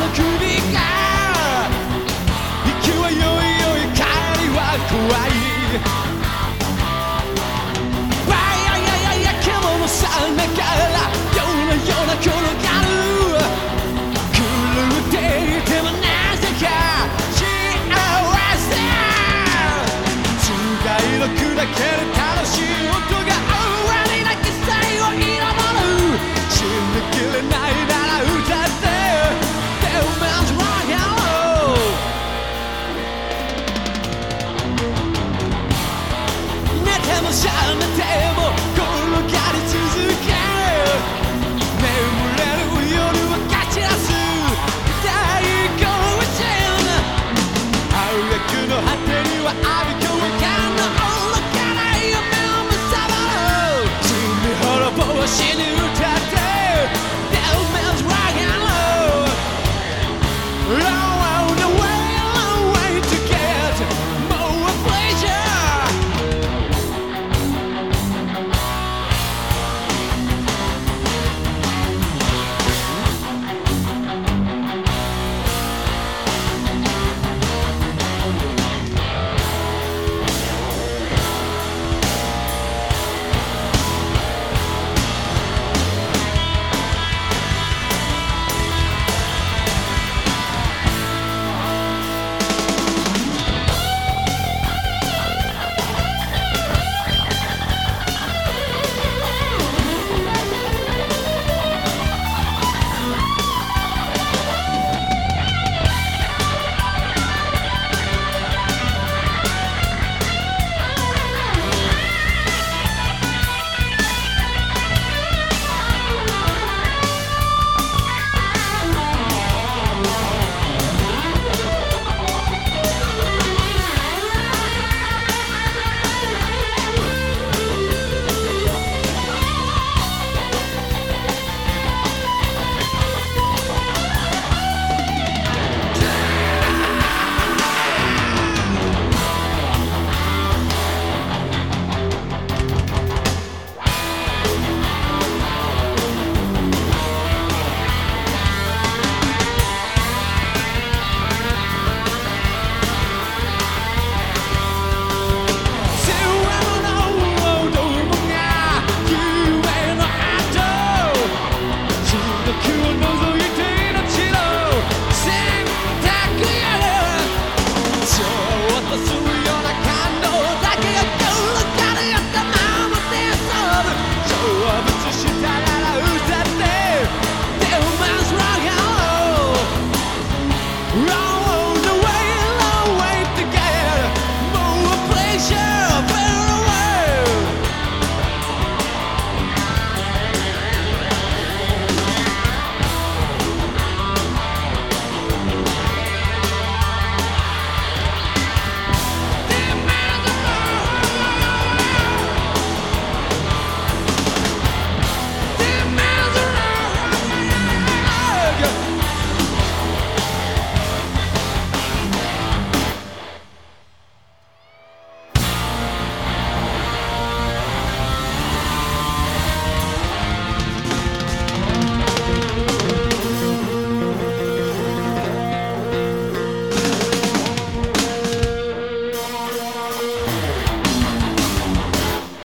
の首が息はよいよい帰りは怖いわいややイやヤヤ獣さながら夜な夜な転がる狂っていてもなぜか幸せ違いの砕ける楽しい音